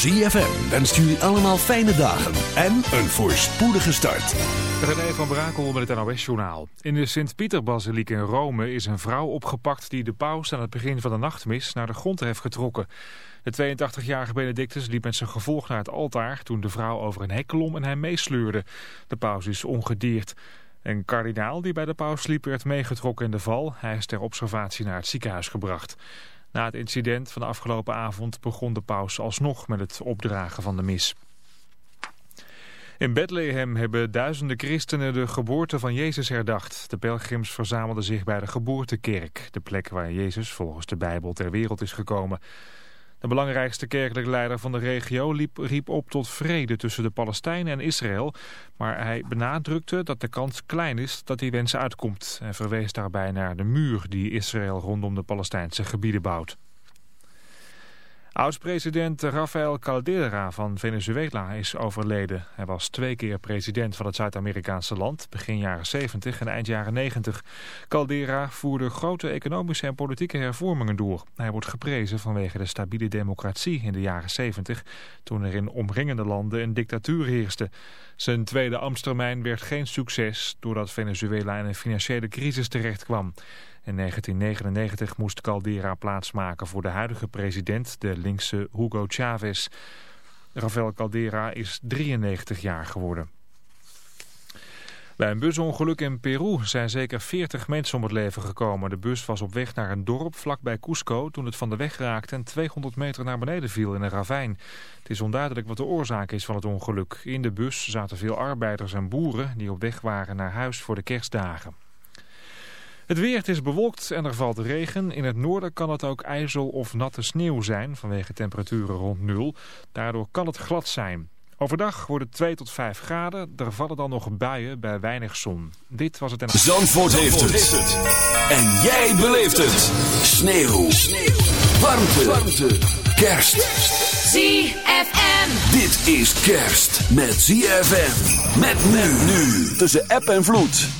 ZFM wenst jullie allemaal fijne dagen en een voorspoedige start. René van Brakel met het NOS-journaal. In de Sint-Pieter-basiliek in Rome is een vrouw opgepakt die de paus aan het begin van de nachtmis naar de grond heeft getrokken. De 82-jarige Benedictus liep met zijn gevolg naar het altaar toen de vrouw over een hek klom en hij meesleurde. De paus is ongedeerd. Een kardinaal die bij de paus liep werd meegetrokken in de val. Hij is ter observatie naar het ziekenhuis gebracht. Na het incident van de afgelopen avond begon de paus alsnog met het opdragen van de mis. In Bethlehem hebben duizenden christenen de geboorte van Jezus herdacht. De pelgrims verzamelden zich bij de geboortekerk, de plek waar Jezus volgens de Bijbel ter wereld is gekomen. De belangrijkste kerkelijke leider van de regio liep, riep op tot vrede tussen de Palestijnen en Israël. Maar hij benadrukte dat de kans klein is dat die wens uitkomt. En verwees daarbij naar de muur die Israël rondom de Palestijnse gebieden bouwt. Oud-president Rafael Caldera van Venezuela is overleden. Hij was twee keer president van het Zuid-Amerikaanse land, begin jaren 70 en eind jaren 90. Caldera voerde grote economische en politieke hervormingen door. Hij wordt geprezen vanwege de stabiele democratie in de jaren 70, toen er in omringende landen een dictatuur heerste. Zijn tweede ambtstermijn werd geen succes, doordat Venezuela in een financiële crisis terecht kwam. In 1999 moest Caldera plaatsmaken voor de huidige president, de linkse Hugo Chavez. Rafael Caldera is 93 jaar geworden. Bij een busongeluk in Peru zijn zeker 40 mensen om het leven gekomen. De bus was op weg naar een dorp vlakbij Cusco toen het van de weg raakte en 200 meter naar beneden viel in een ravijn. Het is onduidelijk wat de oorzaak is van het ongeluk. In de bus zaten veel arbeiders en boeren die op weg waren naar huis voor de kerstdagen. Het weer het is bewolkt en er valt regen. In het noorden kan het ook ijzel of natte sneeuw zijn vanwege temperaturen rond nul. Daardoor kan het glad zijn. Overdag wordt het 2 tot 5 graden. Er vallen dan nog buien bij weinig zon. Dit was het en... Zandvoort, heeft, het. En jij beleeft het. Sneeuw. sneeuw. Warmte. Warmte. Kerst. ZFM. Dit is kerst met ZFM. Met men nu. Tussen app en vloed.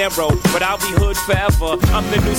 but I'll be hood forever. I'm the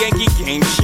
Yankee game.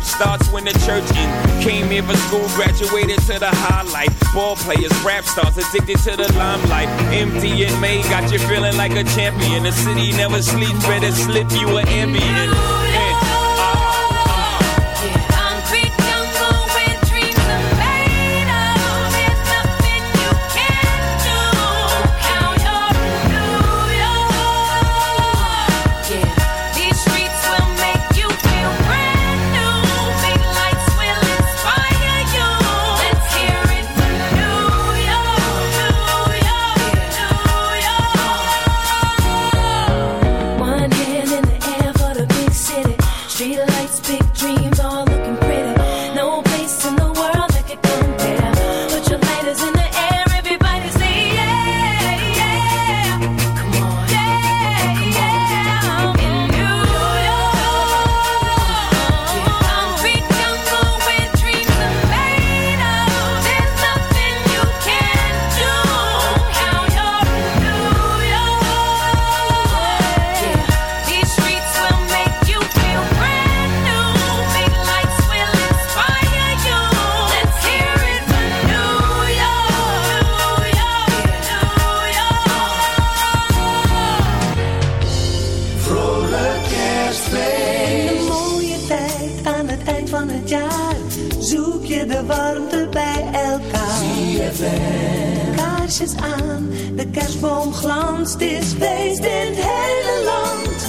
Life starts when the church in. Came here for school, graduated to the high highlight. Ball players, rap stars, addicted to the limelight. May got you feeling like a champion. The city never sleeps, better slip you an ambient. Kaarsjes aan, de kerstboom glanst, is feest in het hele land.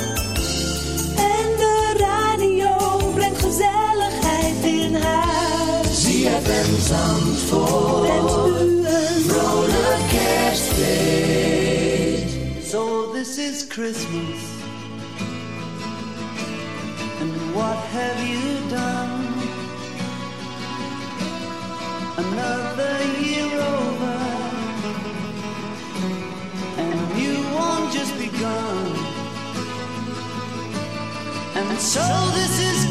En de radio brengt gezelligheid in huis. ZFM Zandvoort. Wens u een vrolijk kerstfeest. So this is Christmas. And what have you done? So this is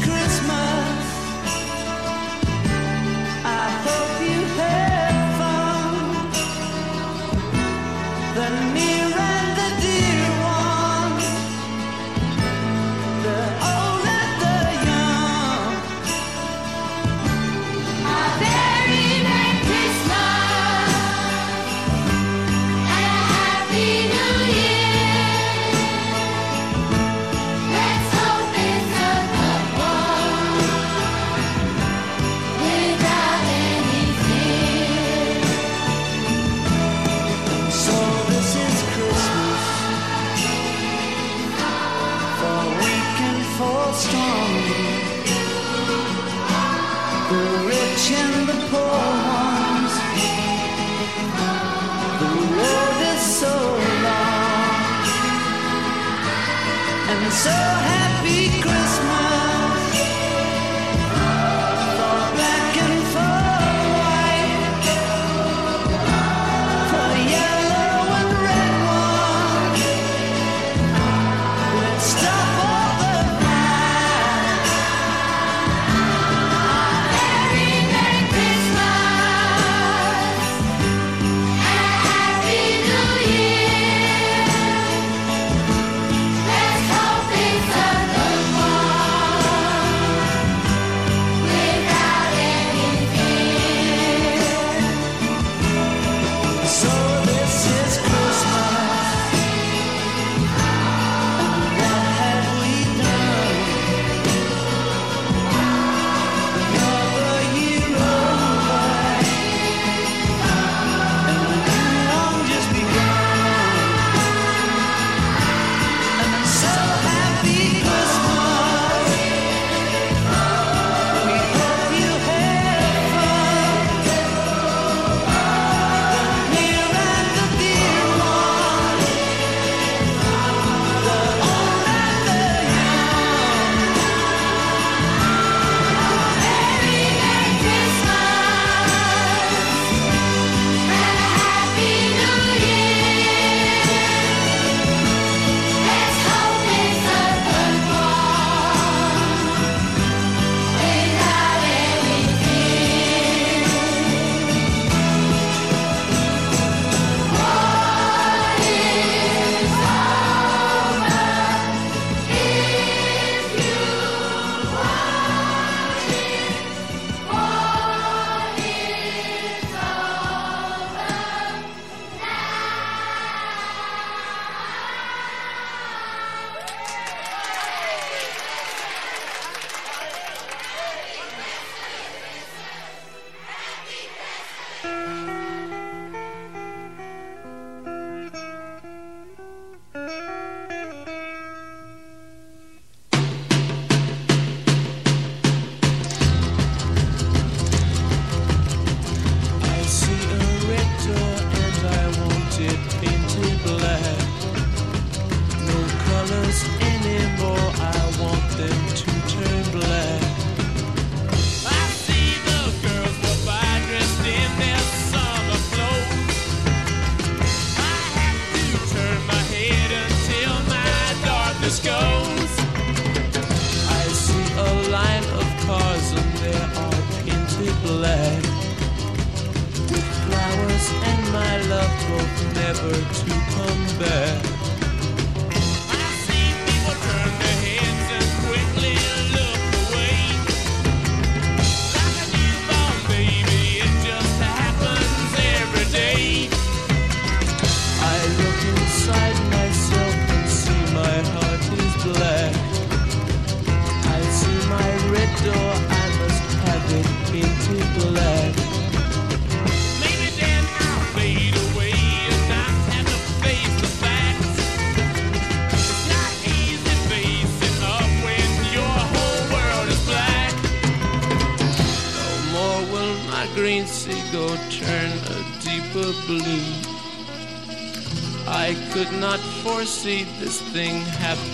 see this thing happen.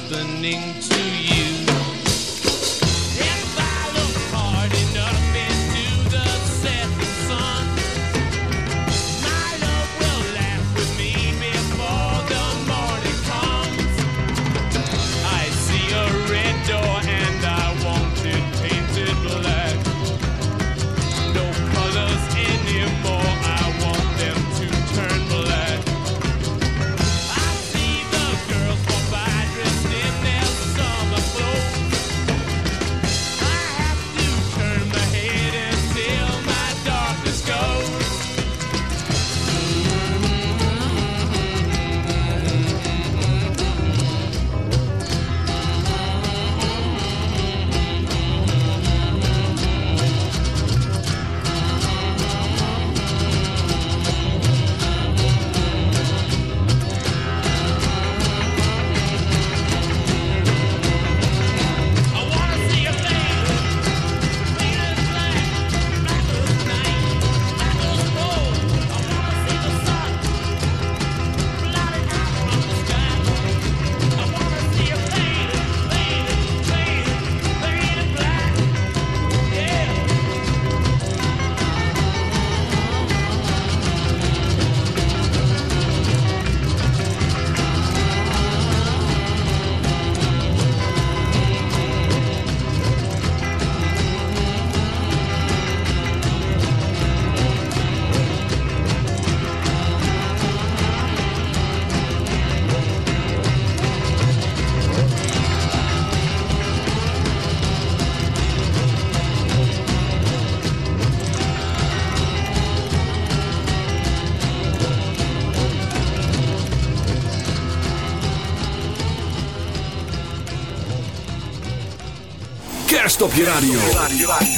Kerst op je radio.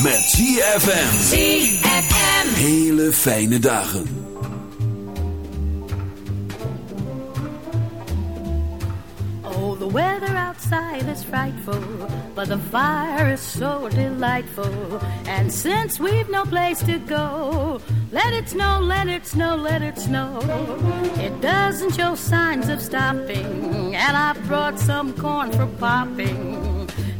Met ZFM. ZFM. Hele fijne dagen. Oh, the weather outside is frightful, but the fire is so delightful. And since we've no place to go, let it snow, let it snow, let it snow. It doesn't show signs of stopping, and I brought some corn for popping.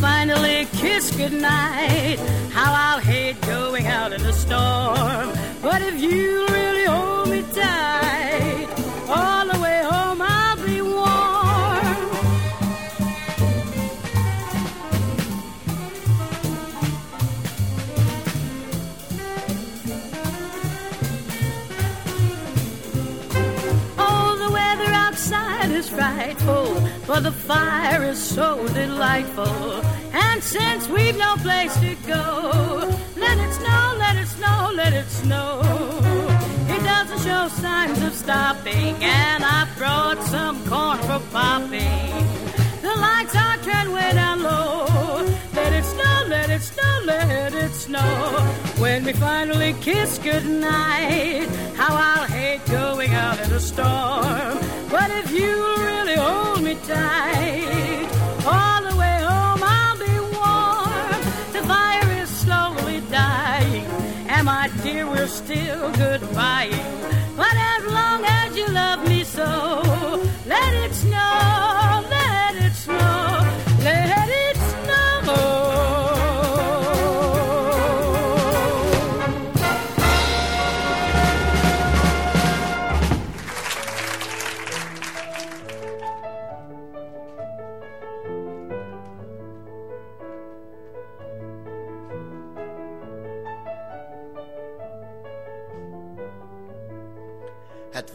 Finally kiss goodnight, how I'll hate going out in the storm. But if you really hold me tight, frightful, but the fire is so delightful. And since we've no place to go, let it snow, let it snow, let it snow. It doesn't show signs of stopping, and I've brought some corn for popping. The lights are turned way down low. Let it snow, let it snow, let it snow. When we finally kiss goodnight, how I'll hate going out in a storm. But if you'll really hold me tight, all the way home I'll be warm. The fire is slowly dying, and my dear, we're still goodbying. But as long as you love me so, let it snow, Oh.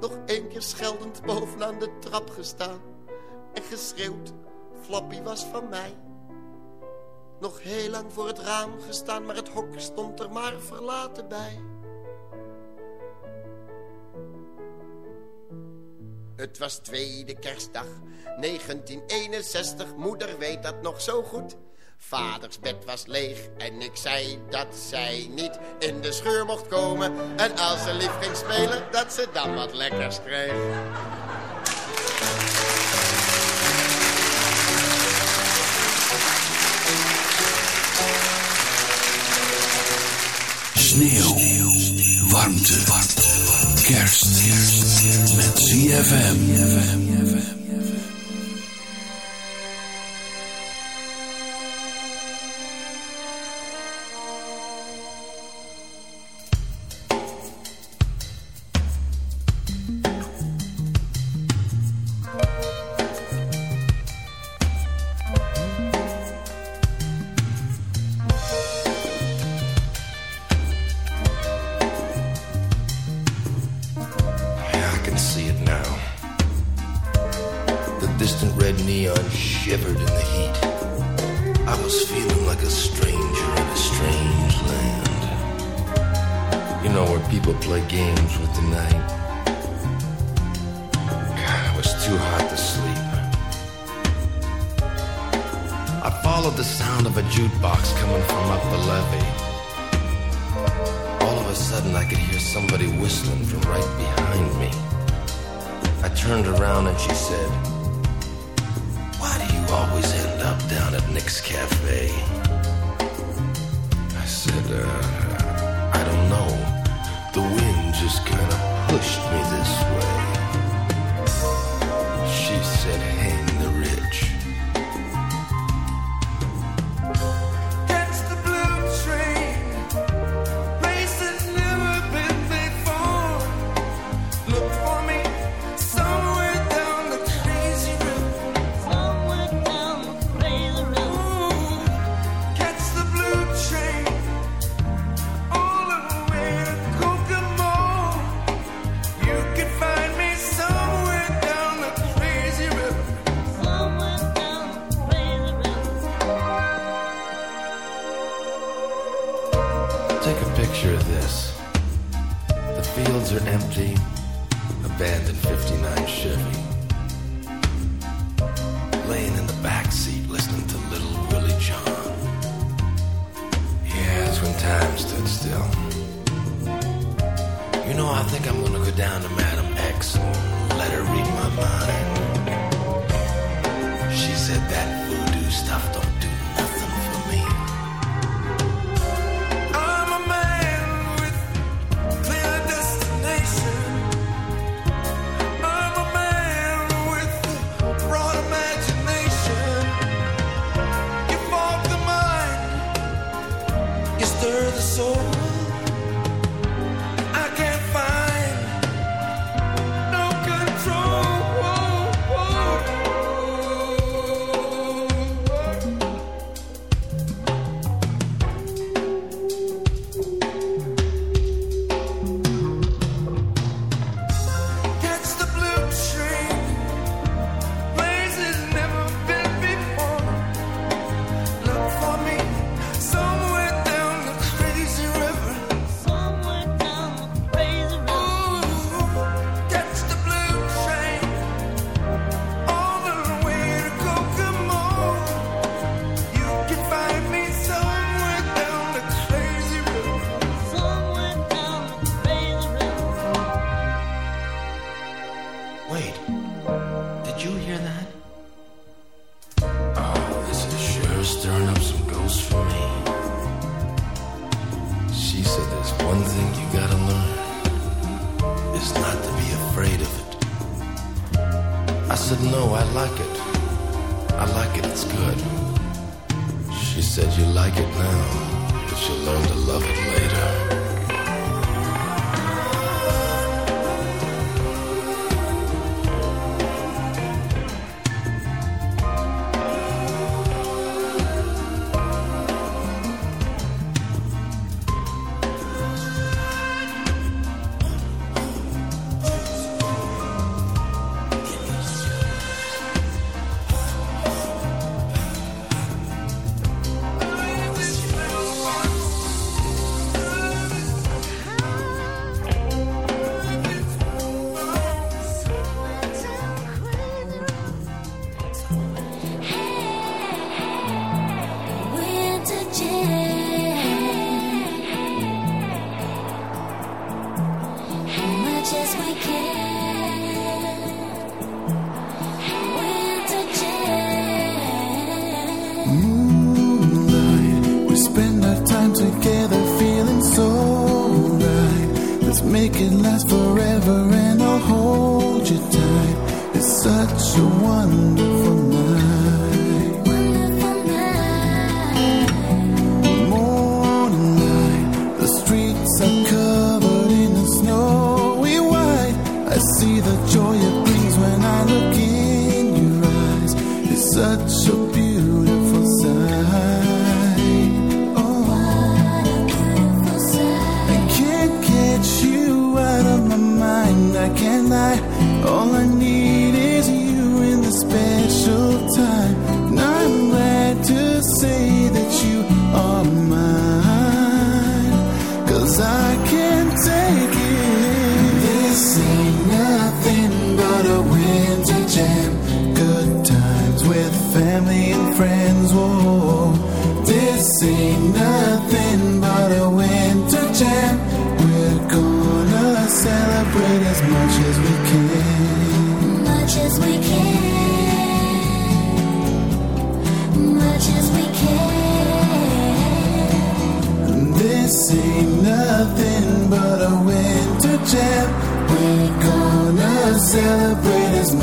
Nog één keer scheldend bovenaan de trap gestaan. En geschreeuwd, Flappy was van mij. Nog heel lang voor het raam gestaan, maar het hok stond er maar verlaten bij. Het was tweede kerstdag, 1961, moeder weet dat nog zo goed. Vaders bed was leeg en ik zei dat zij niet in de scheur mocht komen. En als ze lief ging spelen, dat ze dan wat lekkers kreeg. Sneeuw. Warmte. Kerst. Met ZFM.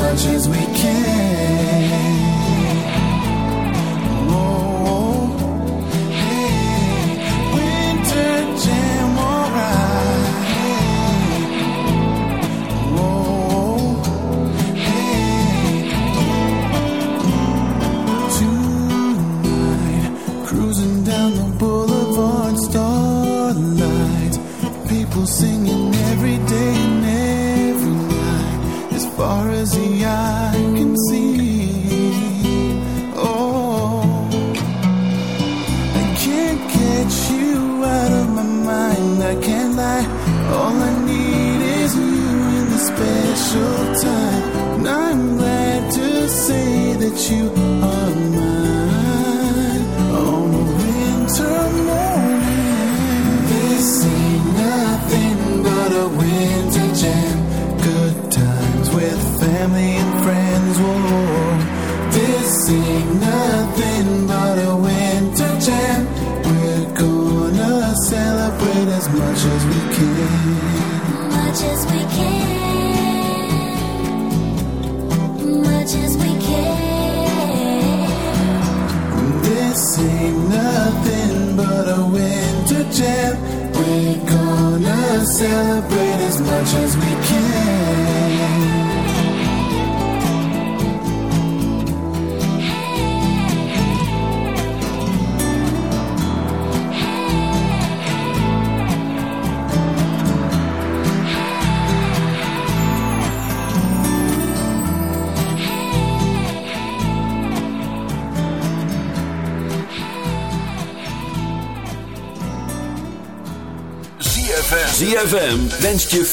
much as we you.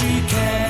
She can.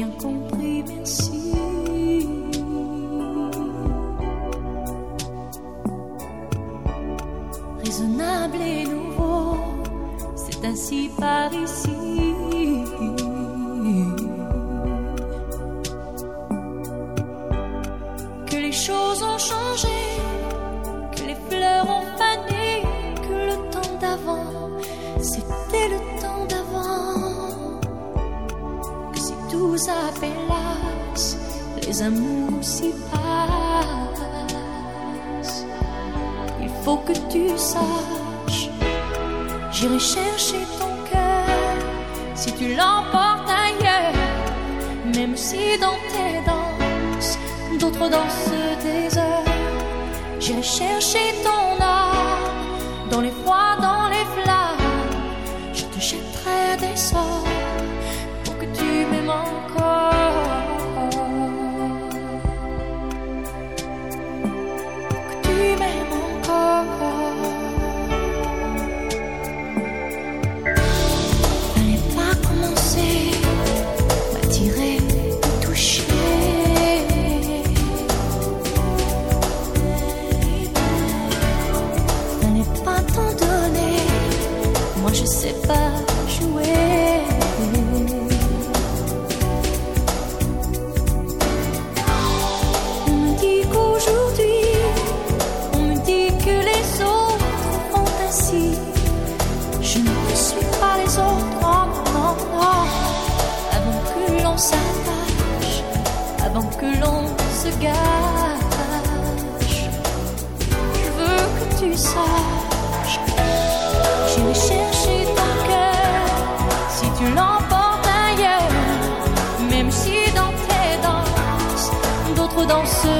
bien compris, on se. Je veux que tu saches. J'irai chercher ton cœur si tu l'emportes ailleurs. Même si dans tes danses, d'autres danseurs.